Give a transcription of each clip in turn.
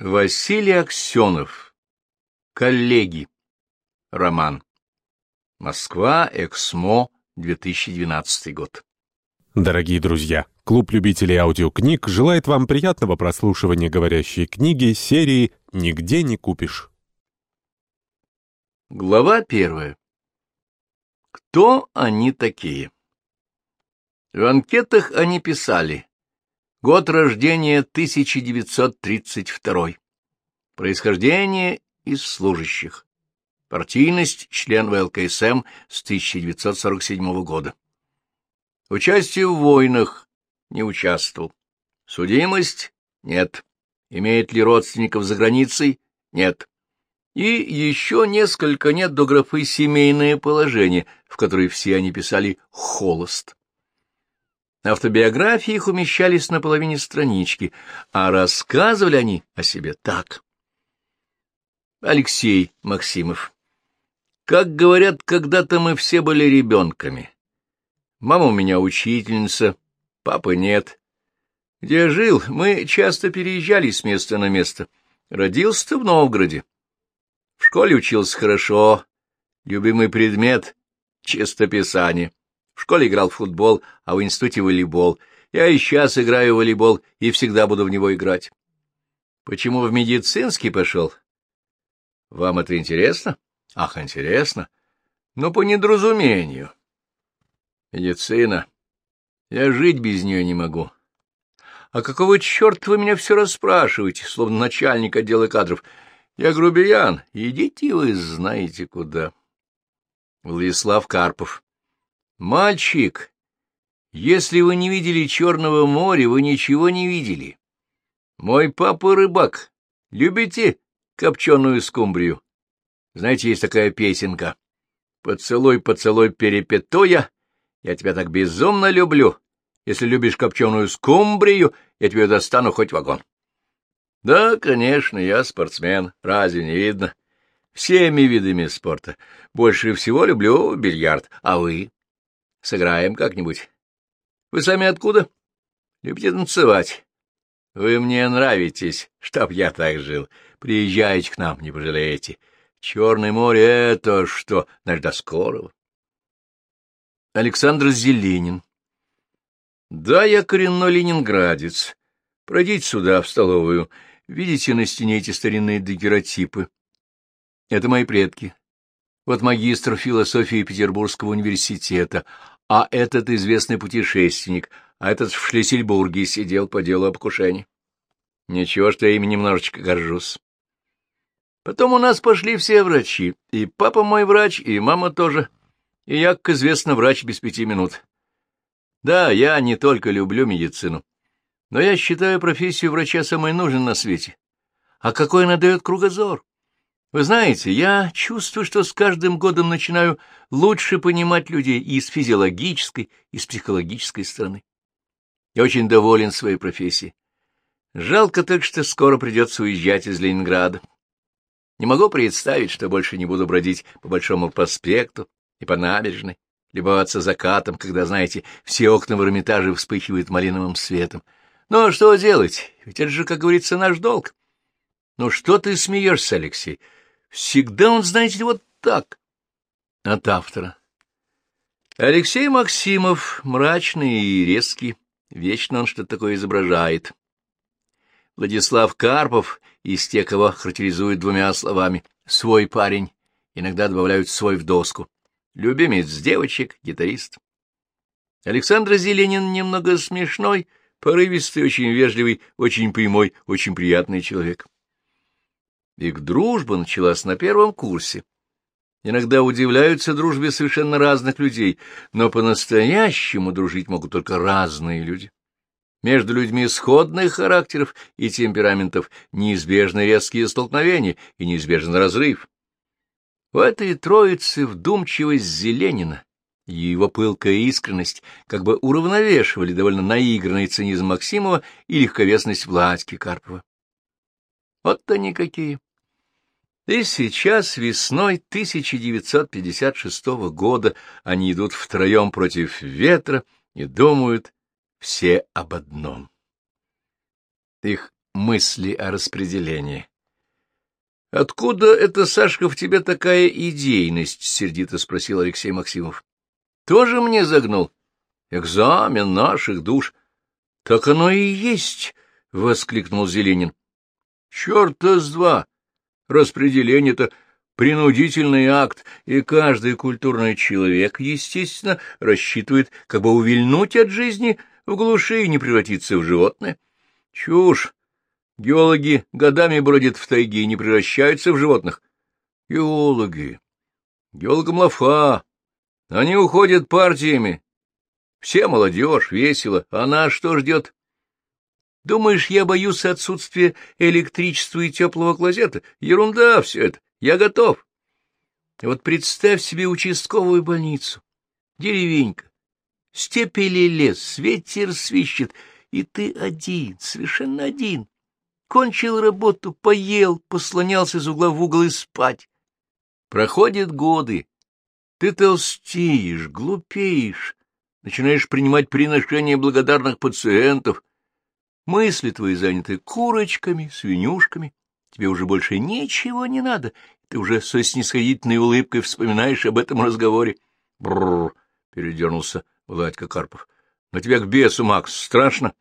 Василий Аксенов. Коллеги. Роман. Москва, Эксмо, 2012 год. Дорогие друзья, клуб любителей аудиокниг желает вам приятного прослушивания говорящей книги серии «Нигде не купишь». Глава первая. Кто они такие? В анкетах они писали Год рождения 1932. Происхождение из служащих. Партийность член ВЛКСМ с 1947 года. Участие в войнах не участвовал. Судимость нет. Имеет ли родственников за границей? Нет. И еще несколько нет до графы «семейное положение», в которой все они писали «холост». Автобиографии их умещались на половине странички, а рассказывали они о себе так. Алексей Максимов. Как говорят, когда-то мы все были ребенками. Мама у меня учительница, папы нет. Где жил, мы часто переезжали с места на место. Родился-то в Новгороде. В школе учился хорошо. Любимый предмет — чистописание. В школе играл в футбол, а в институте волейбол. Я и сейчас играю в волейбол и всегда буду в него играть. Почему в медицинский пошел? Вам это интересно? Ах, интересно. Но по недоразумению. Медицина. Я жить без нее не могу. А какого черта вы меня все расспрашиваете, словно начальник отдела кадров? Я грубиян. Идите вы знаете куда. Владислав Карпов. Мальчик, если вы не видели Черного моря, вы ничего не видели. Мой папа рыбак. Любите копченую скумбрию? Знаете, есть такая песенка. «Поцелуй, поцелуй, перепетуя, я тебя так безумно люблю. Если любишь копченую скумбрию, я тебе достану хоть вагон». Да, конечно, я спортсмен, разве не видно? Всеми видами спорта. Больше всего люблю бильярд. А вы? Сыграем как-нибудь. Вы сами откуда? Любите танцевать. Вы мне нравитесь, чтоб я так жил. Приезжайте к нам, не пожалеете. Черное море — это что? Значит, до скорого. Александр Зеленин. Да, я коренной ленинградец. Пройдите сюда, в столовую. Видите на стене эти старинные дагеротипы? Это мои предки. Вот магистр философии Петербургского университета, а этот известный путешественник, а этот в Шлиссельбурге сидел по делу об покушении. Ничего, что я ими немножечко горжусь. Потом у нас пошли все врачи, и папа мой врач, и мама тоже, и я, как известно, врач без пяти минут. Да, я не только люблю медицину, но я считаю профессию врача самой нужной на свете. А какой она дает кругозор? Вы знаете, я чувствую, что с каждым годом начинаю лучше понимать людей и с физиологической, и с психологической стороны. Я очень доволен своей профессией. Жалко только, что скоро придется уезжать из Ленинграда. Не могу представить, что больше не буду бродить по Большому проспекту и по набережной, любоваться закатом, когда, знаете, все окна в Эрмитаже вспыхивают малиновым светом. Но что делать? Ведь это же, как говорится, наш долг. Ну что ты смеешься, Алексей? Всегда он, знаете, вот так. От автора. Алексей Максимов, мрачный и резкий, вечно он что-то такое изображает. Владислав Карпов из тех, кого характеризуют двумя словами «свой парень», иногда добавляют «свой в доску». Любимец девочек, гитарист. Александр Зеленин немного смешной, порывистый, очень вежливый, очень прямой, очень приятный человек. Их дружба началась на первом курсе. Иногда удивляются дружбе совершенно разных людей, но по-настоящему дружить могут только разные люди. Между людьми сходных характеров и темпераментов неизбежны резкие столкновения и неизбежен разрыв. В этой троице вдумчивость Зеленина и его пылкая искренность как бы уравновешивали довольно наигранный цинизм Максимова и легковесность Владьки Карпова. Вот они какие. И сейчас, весной 1956 года, они идут втроем против ветра и думают все об одном. Их мысли о распределении. — Откуда это, Сашка, в тебе такая идейность? — сердито спросил Алексей Максимов. — Тоже мне загнул? Экзамен наших душ. — Так оно и есть, — воскликнул Зеленин. — Черта с два! Распределение-то принудительный акт, и каждый культурный человек, естественно, рассчитывает как бы увильнуть от жизни в глуши и не превратиться в животное. Чушь! Геологи годами бродят в тайге и не превращаются в животных. Геологи! Геологам лафа! Они уходят партиями. Все молодежь, весело. А нас что ждет? Думаешь, я боюсь отсутствия электричества и теплого клозета? Ерунда все это. Я готов. Вот представь себе участковую больницу, деревенька, степь или лес, ветер свищет, и ты один, совершенно один. Кончил работу, поел, послонялся из угла в угол и спать. Проходят годы, ты толстеешь, глупеешь, начинаешь принимать приношения благодарных пациентов. Мысли твои заняты курочками, свинюшками, Тебе уже больше ничего не надо. Ты уже со снисходительной улыбкой вспоминаешь об этом разговоре. Бррр, передернулся Владька Карпов. Но тебя к бесу, Макс, страшно.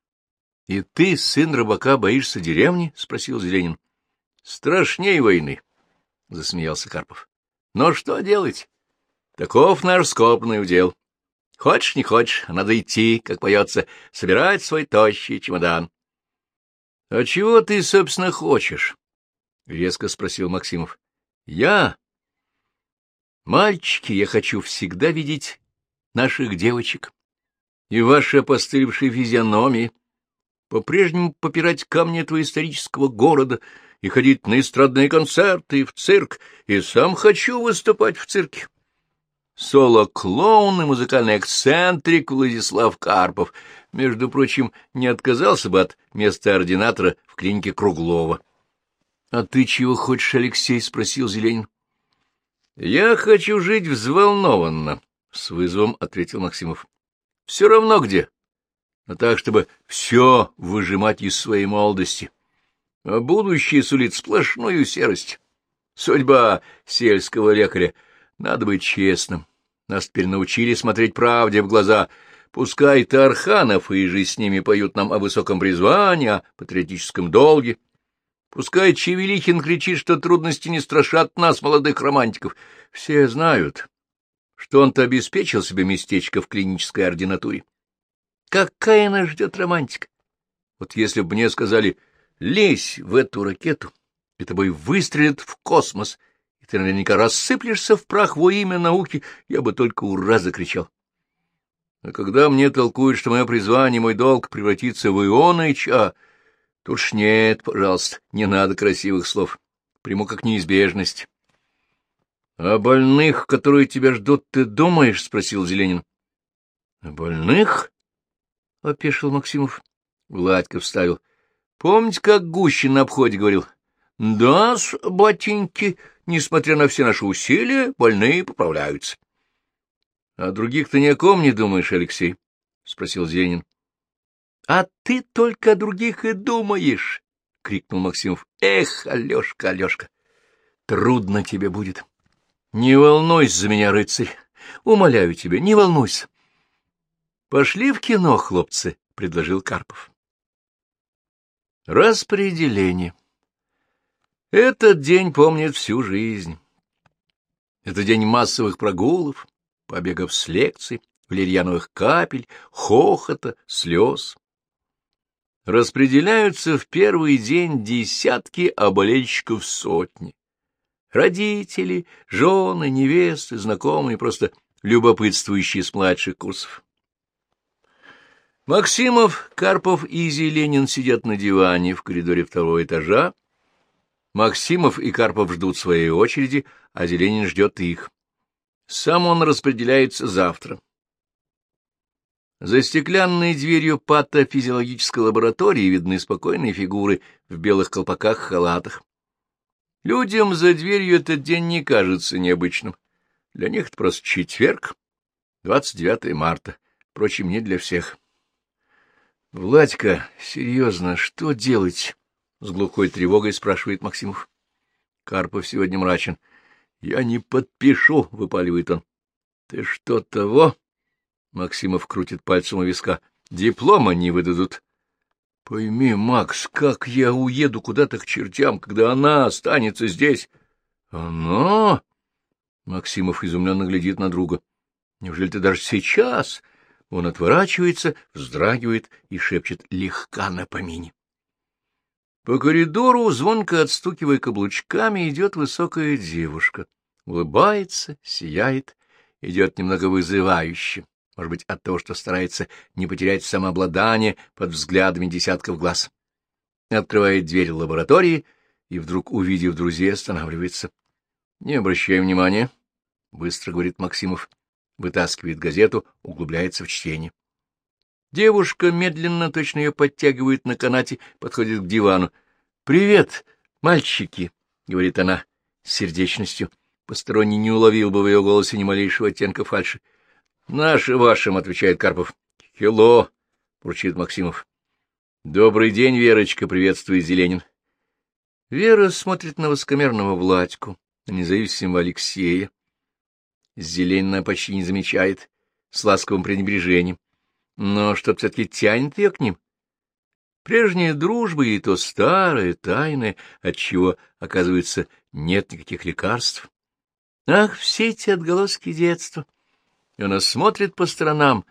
— И ты, сын рыбака, боишься деревни? — спросил Зеленин. — Страшнее войны, — засмеялся Карпов. — Но что делать? Таков наш скопный удел. Хочешь, не хочешь, надо идти, как поется, собирать свой тощий чемодан. — А чего ты, собственно, хочешь? — резко спросил Максимов. — Я? Мальчики, я хочу всегда видеть наших девочек и ваши опостылевшие физиономии, по-прежнему попирать камни этого исторического города и ходить на эстрадные концерты и в цирк, и сам хочу выступать в цирке. Соло-клоун и музыкальный эксцентрик Владислав Карпов — между прочим, не отказался бы от места ординатора в клинике Круглова. — А ты чего хочешь, Алексей? — спросил Зеленин. — Я хочу жить взволнованно, — с вызовом ответил Максимов. — Все равно где. Но так, чтобы все выжимать из своей молодости. А будущее сулит сплошную серость. Судьба сельского лекаря. Надо быть честным. Нас теперь научили смотреть правде в глаза — Пускай Тарханов и же с ними поют нам о высоком призвании, о патриотическом долге. Пускай Чевелихин кричит, что трудности не страшат нас, молодых романтиков. Все знают, что он-то обеспечил себе местечко в клинической ординатуре. Какая нас ждет романтика? Вот если бы мне сказали «лезь в эту ракету», и тобой выстрелят в космос, ты наверняка рассыплешься в прах во имя науки, я бы только «Ура!» закричал. А когда мне толкуют, что мое призвание, мой долг превратится в Ионыча, тут ж нет, пожалуйста, не надо красивых слов. Приму как неизбежность. — О больных, которые тебя ждут, ты думаешь? — спросил Зеленин. — О больных? — опешил Максимов. Владька вставил. — Помните, как Гущин на обходе говорил? — Да, батеньки, несмотря на все наши усилия, больные поправляются. —— А других ты ни о ком не думаешь, Алексей? — спросил Зенин. — А ты только о других и думаешь! — крикнул Максимов. — Эх, Алешка, Алешка, трудно тебе будет. Не волнуйся за меня, рыцарь. Умоляю тебя, не волнуйся. — Пошли в кино, хлопцы, — предложил Карпов. Распределение. Этот день помнит всю жизнь. Это день массовых прогулов, побегов с лекций, валерьяновых капель, хохота, слез. Распределяются в первый день десятки, а болельщиков сотни. Родители, жены, невесты, знакомые, просто любопытствующие с младших курсов. Максимов, Карпов и Зеленин сидят на диване в коридоре второго этажа. Максимов и Карпов ждут своей очереди, а Зеленин ждет их. Сам он распределяется завтра. За стеклянной дверью патофизиологической лаборатории видны спокойные фигуры в белых колпаках-халатах. Людям за дверью этот день не кажется необычным. Для них это просто четверг, 29 марта, впрочем, не для всех. — Владька, серьезно, что делать? — с глухой тревогой спрашивает Максимов. Карпов сегодня мрачен. — Я не подпишу, — выпаливает он. — Ты что того? — Максимов крутит пальцем у виска. — Диплома не выдадут. — Пойми, Макс, как я уеду куда-то к чертям, когда она останется здесь? — Она? Максимов изумленно глядит на друга. — Неужели ты даже сейчас? Он отворачивается, вздрагивает и шепчет «легка на помине». По коридору, звонко отстукивая каблучками, идет высокая девушка. Улыбается, сияет, идет немного вызывающе, может быть, от того, что старается не потерять самообладание под взглядами десятков глаз. Открывает дверь лаборатории и, вдруг, увидев друзей, останавливается. — Не обращай внимания, — быстро говорит Максимов вытаскивает газету, углубляется в чтение. Девушка медленно, точно ее подтягивает на канате, подходит к дивану. — Привет, мальчики, — говорит она с сердечностью. Посторонний не уловил бы в ее голосе ни малейшего оттенка фальши. — Наши вашим, — отвечает Карпов. — Хелло, — бурчит Максимов. — Добрый день, Верочка, — приветствует Зеленин. Вера смотрит на высокомерного Владьку, на независимого Алексея, Зеленина почти не замечает, с ласковым пренебрежением. Но что-то все-таки тянет ее к ним. Прежняя дружба и то старая, тайная, отчего, оказывается, нет никаких лекарств. Ах, все эти отголоски детства! И она смотрит по сторонам.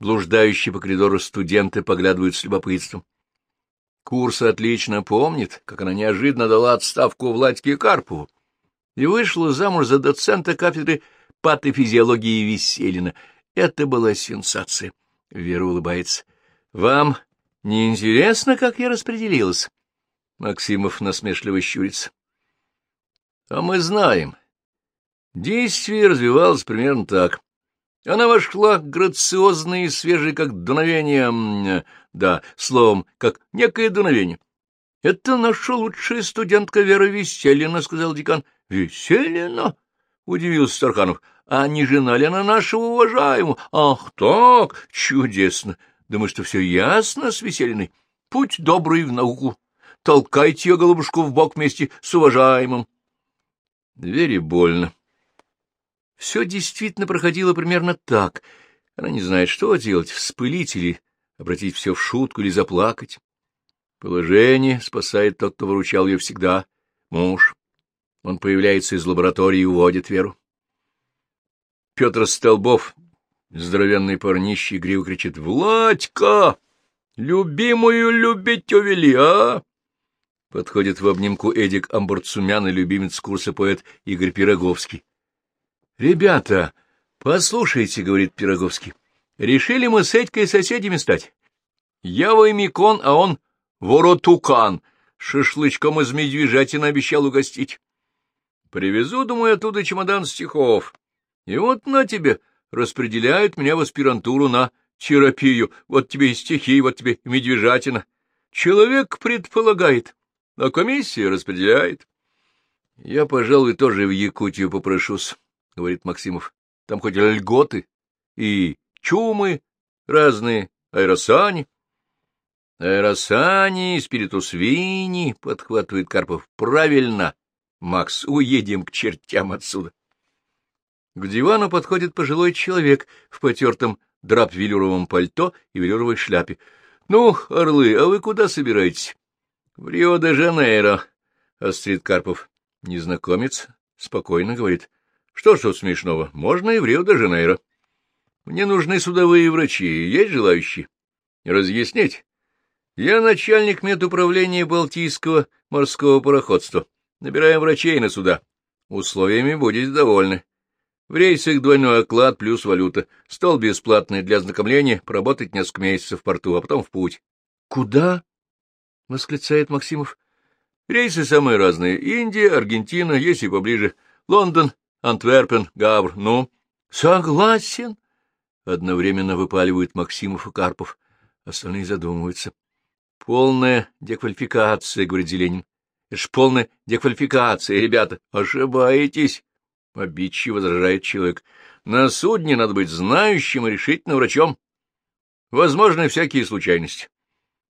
Блуждающие по коридору студенты поглядывают с любопытством. Курс отлично помнит, как она неожиданно дала отставку Владьке Карпову и вышла замуж за доцента кафедры патофизиологии Веселина. Это была сенсация. Вера улыбается. — Вам не интересно, как я распределилась? Максимов насмешливо щурится. — А мы знаем. Действие развивалось примерно так. Она вошла грациозно и свежей, как дуновение, да, словом, как некое дуновение. — Это наша лучшая студентка Вера Веселина, — сказал декан. — Веселина? — удивился Старханов. — А не жена ли она нашего уважаемого? — Ах так, чудесно! Думаю, что все ясно с Веселиной. Путь добрый в науку. Толкайте ее, голубушку, в бок вместе с уважаемым. Вере больно. Все действительно проходило примерно так. Она не знает, что делать, вспылить или обратить все в шутку или заплакать. Положение спасает тот, кто выручал ее всегда — муж. Он появляется из лаборатории и уводит Веру. Петр Столбов, здоровенный парнище, игриво кричит «Владька! Любимую любить увели, а?» Подходит в обнимку Эдик Амбурцумян и любимец курса поэт Игорь Пироговский. «Ребята, послушайте, — говорит Пироговский, — решили мы с Эдькой соседями стать. Я Ваймикон, а он Воротукан. Шашлычком из медвежатины обещал угостить. Привезу, думаю, оттуда чемодан стихов. И вот на тебе, распределяют меня в аспирантуру на терапию. Вот тебе и стихи, вот тебе и медвежатина. Человек предполагает, а комиссия распределяет. Я, пожалуй, тоже в Якутию попрошусь, — говорит Максимов. Там хоть льготы и чумы разные, аэросани. Аэросани, спиритусвини, — подхватывает Карпов. Правильно. Макс, уедем к чертям отсюда. К дивану подходит пожилой человек в потертом драп-велюровом пальто и велюровой шляпе. — Ну, орлы, а вы куда собираетесь? — В Рио-де-Жанейро, — острит Карпов. Незнакомец спокойно говорит. — Что ж тут смешного? Можно и в Рио-де-Жанейро. Мне нужны судовые врачи. Есть желающие? Разъяснить? Я начальник медуправления Балтийского морского пароходства. Набираем врачей на суда. Условиями будете довольны. В рейсах двойной оклад плюс валюта. Стол бесплатный для ознакомления, поработать несколько месяцев в порту, а потом в путь. — Куда? — восклицает Максимов. — Рейсы самые разные. Индия, Аргентина, есть и поближе. Лондон, Антверпен, Гавр. Ну? — Согласен. Одновременно выпаливают Максимов и Карпов. Остальные задумываются. — Полная деквалификация, — говорит Зеленин. Это ж полная деквалификация, ребята. Ошибаетесь, — обидчиво возражает человек. На судне надо быть знающим и решительным врачом. Возможны всякие случайности.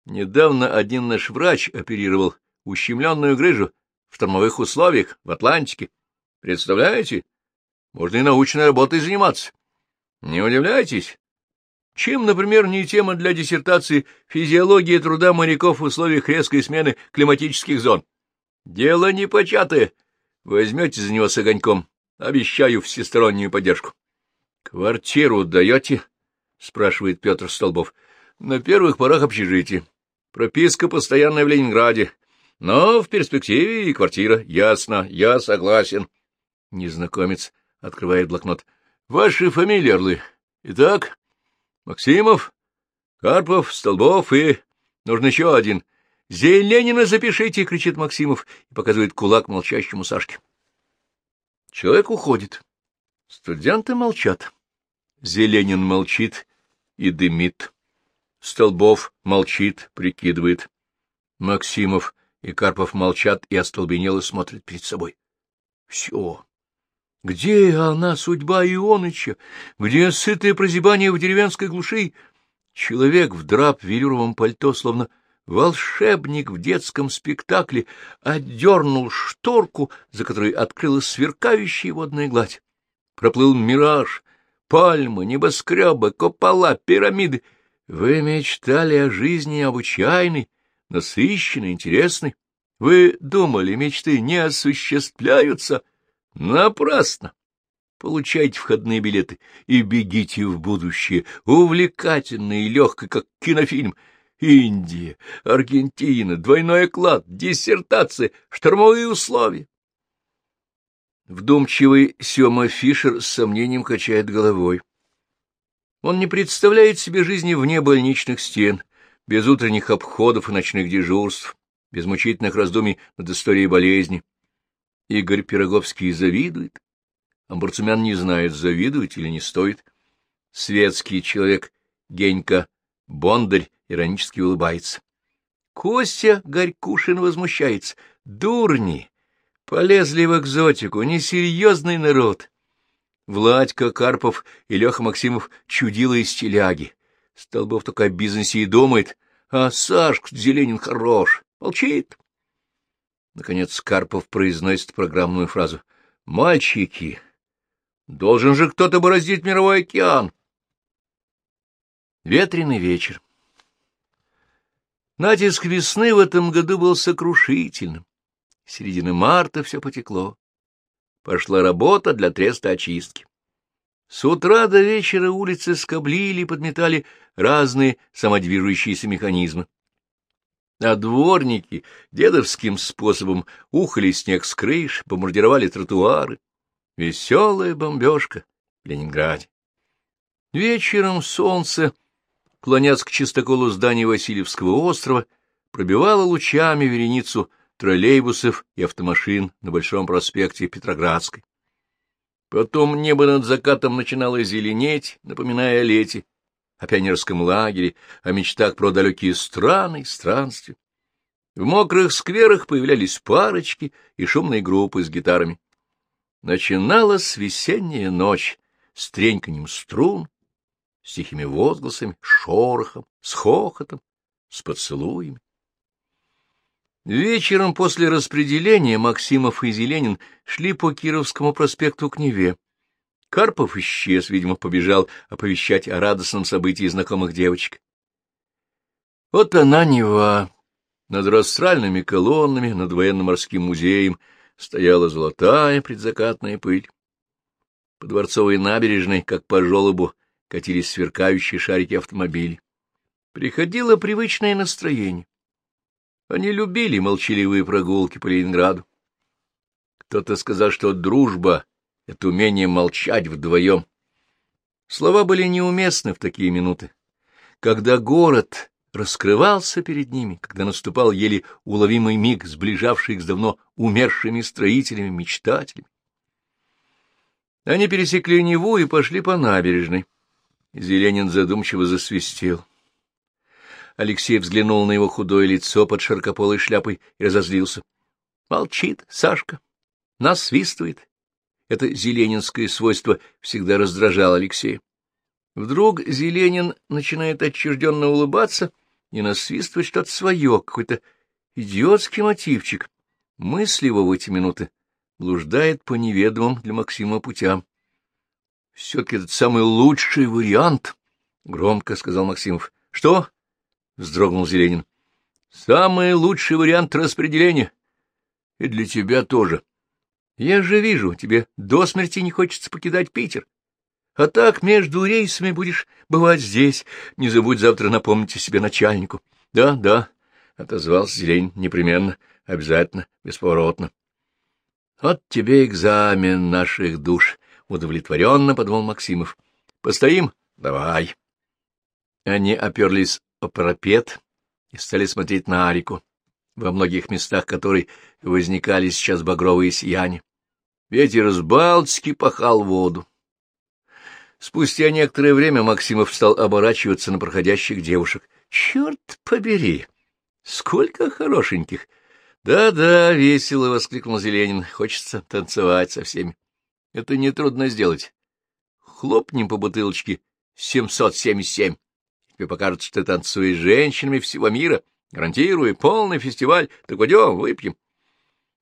Недавно один наш врач оперировал ущемленную грыжу в штормовых условиях в Атлантике. Представляете? Можно и научной работой заниматься. Не удивляйтесь. Чем, например, не тема для диссертации «Физиология труда моряков в условиях резкой смены климатических зон»? Дело непочатое. Возьмете за него с огоньком. Обещаю всестороннюю поддержку. — Квартиру даете? — спрашивает Петр Столбов. — На первых порах общежитие. Прописка постоянная в Ленинграде. Но в перспективе и квартира. Ясно, я согласен. Незнакомец открывает блокнот. — Ваши фамилии, Орлы. Итак, Максимов, Карпов, Столбов и... Нужно еще один. — Зеленина запишите! — кричит Максимов и показывает кулак молчащему Сашке. Человек уходит. Студенты молчат. Зеленин молчит и дымит. Столбов молчит, прикидывает. Максимов и Карпов молчат и остолбенело смотрят перед собой. Все. Где она, судьба Ионыча? Где сытое прозябание в деревенской глуши? Человек в драп велюровом пальто, словно волшебник в детском спектакле, отдернул шторку, за которой открылась сверкающая водная гладь. Проплыл мираж, пальмы, небоскребы, купола, пирамиды. Вы мечтали о жизни необычайной, насыщенной, интересной. Вы думали, мечты не осуществляются — Напрасно! Получайте входные билеты и бегите в будущее, увлекательное и легкое, как кинофильм. Индия, Аргентина, двойной оклад, диссертация, штормовые условия. Вдумчивый Сема Фишер с сомнением качает головой. Он не представляет себе жизни вне больничных стен, без утренних обходов и ночных дежурств, без мучительных раздумий над историей болезни. Игорь Пироговский завидует. Амбурцумян не знает, завидовать или не стоит. Светский человек Генька Бондарь иронически улыбается. Костя Горькушин возмущается. Дурни! Полезли в экзотику, несерьезный народ. Владька Карпов и Леха Максимов чудила из теляги. Столбов только о бизнесе и думает, а Сашка Зеленин хорош, молчит. Наконец Карпов произносит программную фразу. «Мальчики! Должен же кто-то бороздить мировой океан!» Ветреный вечер. Натиск весны в этом году был сокрушительным. С середины марта все потекло. Пошла работа для треста очистки. С утра до вечера улицы скоблили и подметали разные самодвижущиеся механизмы а дворники дедовским способом ухали снег с крыш, помордировали тротуары. Веселая бомбежка в Ленинграде. Вечером солнце, клонясь к чистоколу здания Васильевского острова, пробивало лучами вереницу троллейбусов и автомашин на Большом проспекте Петроградской. Потом небо над закатом начинало зеленеть, напоминая о лете, о пионерском лагере, о мечтах про далекие страны и странствия. В мокрых скверах появлялись парочки и шумные группы с гитарами. Начиналась весенняя ночь с треньканьем струн, с тихими возгласами, шорохом, с хохотом, с поцелуями. Вечером после распределения Максимов и Зеленин шли по Кировскому проспекту к Неве. Карпов исчез, видимо, побежал оповещать о радостном событии знакомых девочек. Вот она, Нева. Над растральными колоннами, над военно-морским музеем стояла золотая предзакатная пыль. По дворцовой набережной, как по желобу, катились сверкающие шарики автомобилей. Приходило привычное настроение. Они любили молчаливые прогулки по Ленинграду. Кто-то сказал, что дружба это умение молчать вдвоем. Слова были неуместны в такие минуты. Когда город раскрывался перед ними, когда наступал еле уловимый миг, сближавший их с давно умершими строителями, мечтателями. Они пересекли Неву и пошли по набережной. Зеленин задумчиво засвистел. Алексей взглянул на его худое лицо под широкополой шляпой и разозлился. Молчит Сашка, насвистывает, это зеленинское свойство всегда раздражало Алексея. Вдруг Зеленин начинает отчужденно улыбаться и насвистывать что-то свое, какой-то идиотский мотивчик. Мысли его в эти минуты блуждает по неведомым для Максима путям. — Все-таки это самый лучший вариант, — громко сказал Максимов. — Что? — вздрогнул Зеленин. — Самый лучший вариант распределения. И для тебя тоже. Я же вижу, тебе до смерти не хочется покидать Питер. А так между рейсами будешь бывать здесь. Не забудь завтра напомнить о себе начальнику. Да, да, — отозвался Зелень непременно, обязательно, бесповоротно. — Вот тебе экзамен наших душ, — удовлетворенно подумал Максимов. — Постоим? Давай. Они оперлись о парапет и стали смотреть на Арику, во многих местах которой возникали сейчас багровые сияния. Ветер с Балтики пахал воду. Спустя некоторое время Максимов стал оборачиваться на проходящих девушек. «Черт побери! Сколько хорошеньких!» «Да-да, весело!» — воскликнул Зеленин. «Хочется танцевать со всеми. Это нетрудно сделать. Хлопнем по бутылочке 777. Тебе покажется, что ты танцуешь с женщинами всего мира. Гарантирую, полный фестиваль. Так пойдем, выпьем».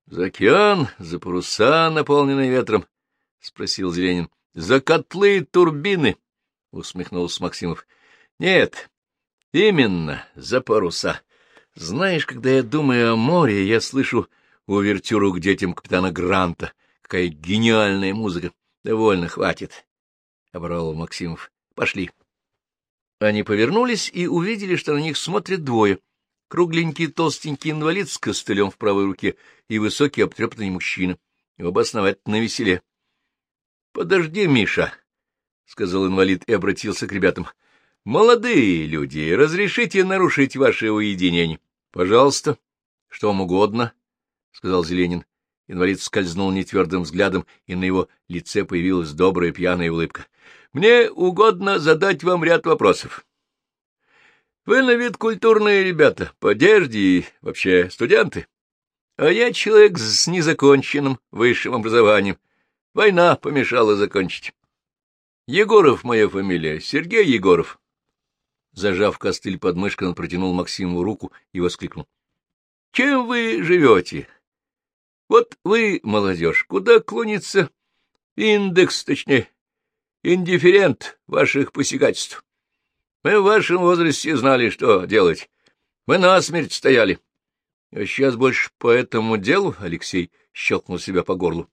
«За океан, за паруса, наполненные ветром?» — спросил Зеленин. — За котлы и турбины, — усмехнулся Максимов. — Нет, именно за паруса. Знаешь, когда я думаю о море, я слышу увертюру к детям капитана Гранта. Какая гениальная музыка. Довольно, хватит, — оборвал Максимов. — Пошли. Они повернулись и увидели, что на них смотрят двое. Кругленький толстенький инвалид с костылем в правой руке и высокий обтрепанный мужчина. Оба основательно веселе. — Подожди, Миша, — сказал инвалид и обратился к ребятам. — Молодые люди, разрешите нарушить ваше уединение? — Пожалуйста. — Что вам угодно, — сказал Зеленин. Инвалид скользнул нетвердым взглядом, и на его лице появилась добрая пьяная улыбка. — Мне угодно задать вам ряд вопросов. Вы на вид культурные ребята, по одежде и вообще студенты. А я человек с незаконченным высшим образованием. Война помешала закончить. Егоров моя фамилия, Сергей Егоров. Зажав костыль под мышкой, он протянул Максиму руку и воскликнул. — Чем вы живете? Вот вы, молодежь, куда клонится индекс, точнее, индифферент ваших посягательств? Мы в вашем возрасте знали, что делать. Мы насмерть стояли. А сейчас больше по этому делу, — Алексей щелкнул себя по горлу.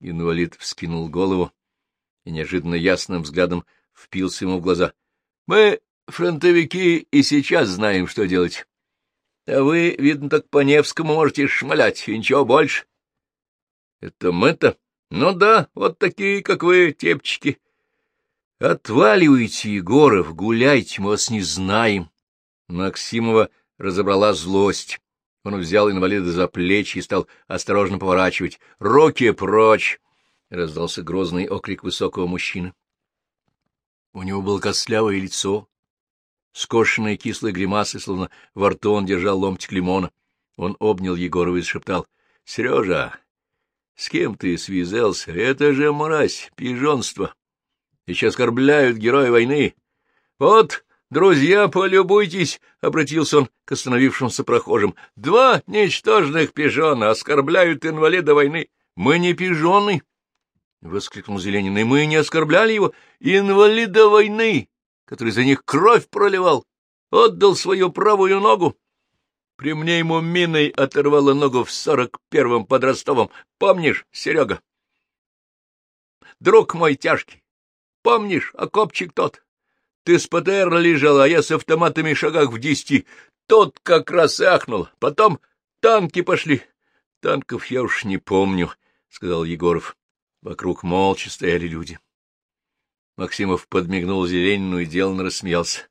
Инвалид вскинул голову и неожиданно ясным взглядом впился ему в глаза. — Мы, фронтовики, и сейчас знаем, что делать. А вы, видно, так по Невскому можете шмалять, и ничего больше. — Это мы-то? Ну да, вот такие, как вы, тепчики. Отваливайте, Егоров, гуляйте, мы вас не знаем. Максимова разобрала злость. Он взял инвалида за плечи и стал осторожно поворачивать. «Руки прочь!» — раздался грозный окрик высокого мужчины. У него было костлявое лицо, скошенные кислые гримасы, словно во рту он держал ломтик лимона. Он обнял Егорова и шептал. — Сережа, с кем ты связался? Это же мразь, пижонство. Еще оскорбляют героя войны. Вот «Друзья, полюбуйтесь!» — обратился он к остановившимся прохожим. «Два ничтожных пижона оскорбляют инвалида войны. Мы не пижоны!» — воскликнул Зеленин. «И мы не оскорбляли его. Инвалида войны, который за них кровь проливал, отдал свою правую ногу. При мне ему миной оторвало ногу в сорок первом подростовом. Помнишь, Серега? Друг мой тяжкий, помнишь, окопчик тот?» Ты с ПТР лежал, а я с автоматами шагах в десяти. Тот как раз ахнул. Потом танки пошли. Танков я уж не помню, — сказал Егоров. Вокруг молча стояли люди. Максимов подмигнул Зеленину и деланно рассмеялся.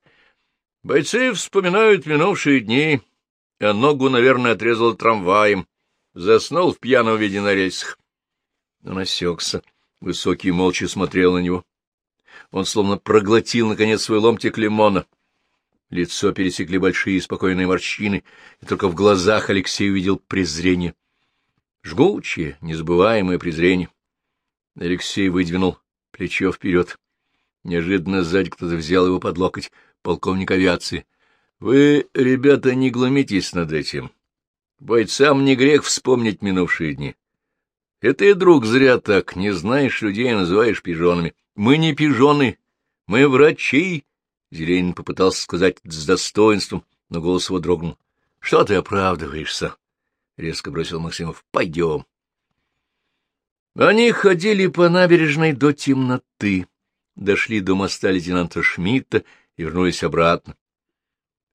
Бойцы вспоминают минувшие дни, а ногу, наверное, отрезал трамваем. Заснул в пьяном виде на рельсах. Он осекся. Высокий молча смотрел на него. Он словно проглотил, наконец, свой ломтик лимона. Лицо пересекли большие спокойные морщины, и только в глазах Алексей увидел презрение. Жгучее, незабываемое презрение. Алексей выдвинул плечо вперед. Неожиданно сзади кто-то взял его под локоть, полковник авиации. — Вы, ребята, не глумитесь над этим. Бойцам не грех вспомнить минувшие дни. Это и друг зря так, не знаешь людей, а называешь пижонами. Мы не пижоны, мы врачи. Зеленин попытался сказать с достоинством, но голос его дрогнул. — Что ты оправдываешься? — резко бросил Максимов. — Пойдем. Они ходили по набережной до темноты, дошли до моста лейтенанта Шмидта и вернулись обратно.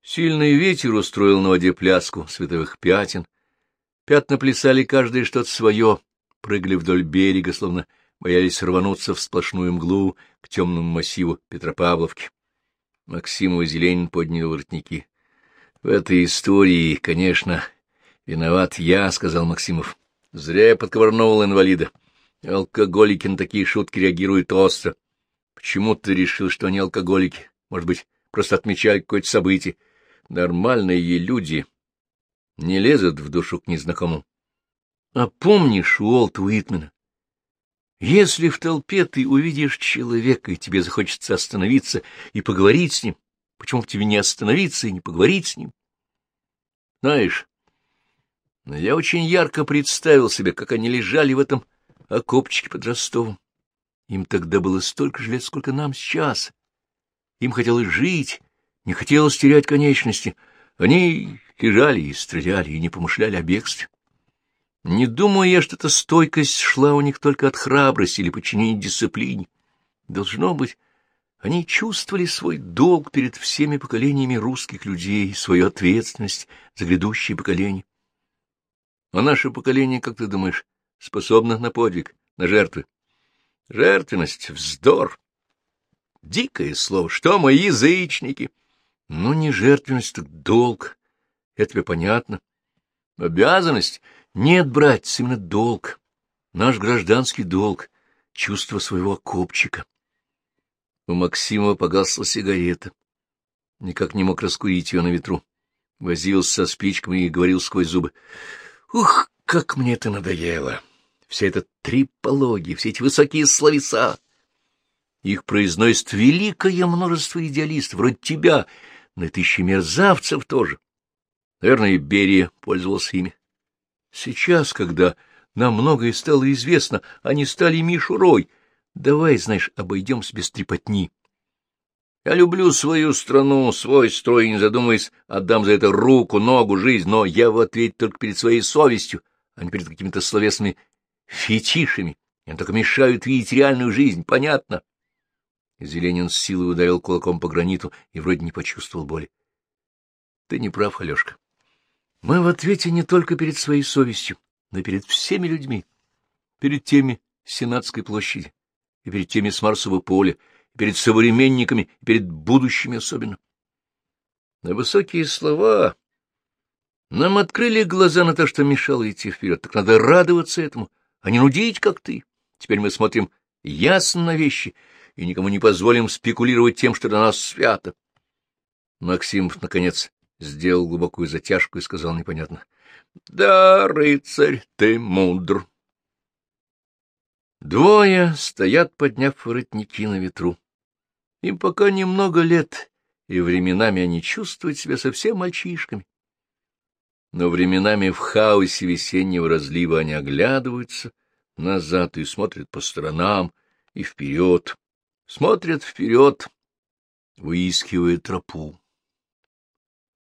Сильный ветер устроил на воде пляску световых пятен. Пятна плясали каждое что-то свое, прыгали вдоль берега, словно боялись рвануться в сплошную мглу к темному массиву Петропавловки. Максимов и Зеленин подняли воротники. — В этой истории, конечно, виноват я, — сказал Максимов. — Зря я подковырнул инвалида. Алкоголики на такие шутки реагируют остро. Почему ты решил, что они алкоголики? Может быть, просто отмечают какое-то событие? Нормальные люди не лезут в душу к незнакомому. А помнишь Уолт Уитмена? Если в толпе ты увидишь человека, и тебе захочется остановиться и поговорить с ним, почему бы тебе не остановиться и не поговорить с ним? Знаешь, я очень ярко представил себе, как они лежали в этом окопчике под Ростовом. Им тогда было столько же лет, сколько нам сейчас. Им хотелось жить, не хотелось терять конечности. Они лежали и стреляли, и не помышляли о бегстве. Не думаю я, что эта стойкость шла у них только от храбрости или подчинения дисциплине. Должно быть, они чувствовали свой долг перед всеми поколениями русских людей, свою ответственность за грядущее поколение. А наше поколение, как ты думаешь, способно на подвиг, на жертвы? Жертвенность — вздор. Дикое слово. Что мы, язычники? Ну, не жертвенность, так долг. Это тебе понятно. Обязанность — нет, братец, именно долг, наш гражданский долг, чувство своего окопчика. У Максимова погасла сигарета. Никак не мог раскурить ее на ветру. Возился со спичками и говорил сквозь зубы. «Ух, как мне это надоело! Вся эта трипология, все эти высокие словеса! Их произносит великое множество идеалистов, вроде тебя, но это еще мерзавцев тоже. Наверное, и Берия пользовался ими. Сейчас, когда нам многое стало известно, они стали мишурой. Давай, знаешь, обойдемся без трепотни. Я люблю свою страну, свой строй, не задумываясь, отдам за это руку, ногу, жизнь, но я в ответе только перед своей совестью, а не перед какими-то словесными фетишами. Они только мешают видеть реальную жизнь, понятно? Зеленин с силой ударил кулаком по граниту и вроде не почувствовал боли. Ты не прав, Алешка. Мы в ответе не только перед своей совестью, но и перед всеми людьми, перед теми Сенатской площади, и перед теми с Марсового поля, и перед современниками, и перед будущими особенно. На высокие слова нам открыли глаза на то, что мешало идти вперед. Так надо радоваться этому, а не нудить, как ты. Теперь мы смотрим ясно на вещи и никому не позволим спекулировать тем, что для нас свято. Максим, наконец, сделал глубокую затяжку и сказал непонятно. — Да, рыцарь, ты мудр. Двое стоят, подняв воротники на ветру. Им пока немного лет, и временами они чувствуют себя совсем мальчишками. Но временами в хаосе весеннего разлива они оглядываются назад и смотрят по сторонам и вперед, смотрят вперед, выискивая тропу.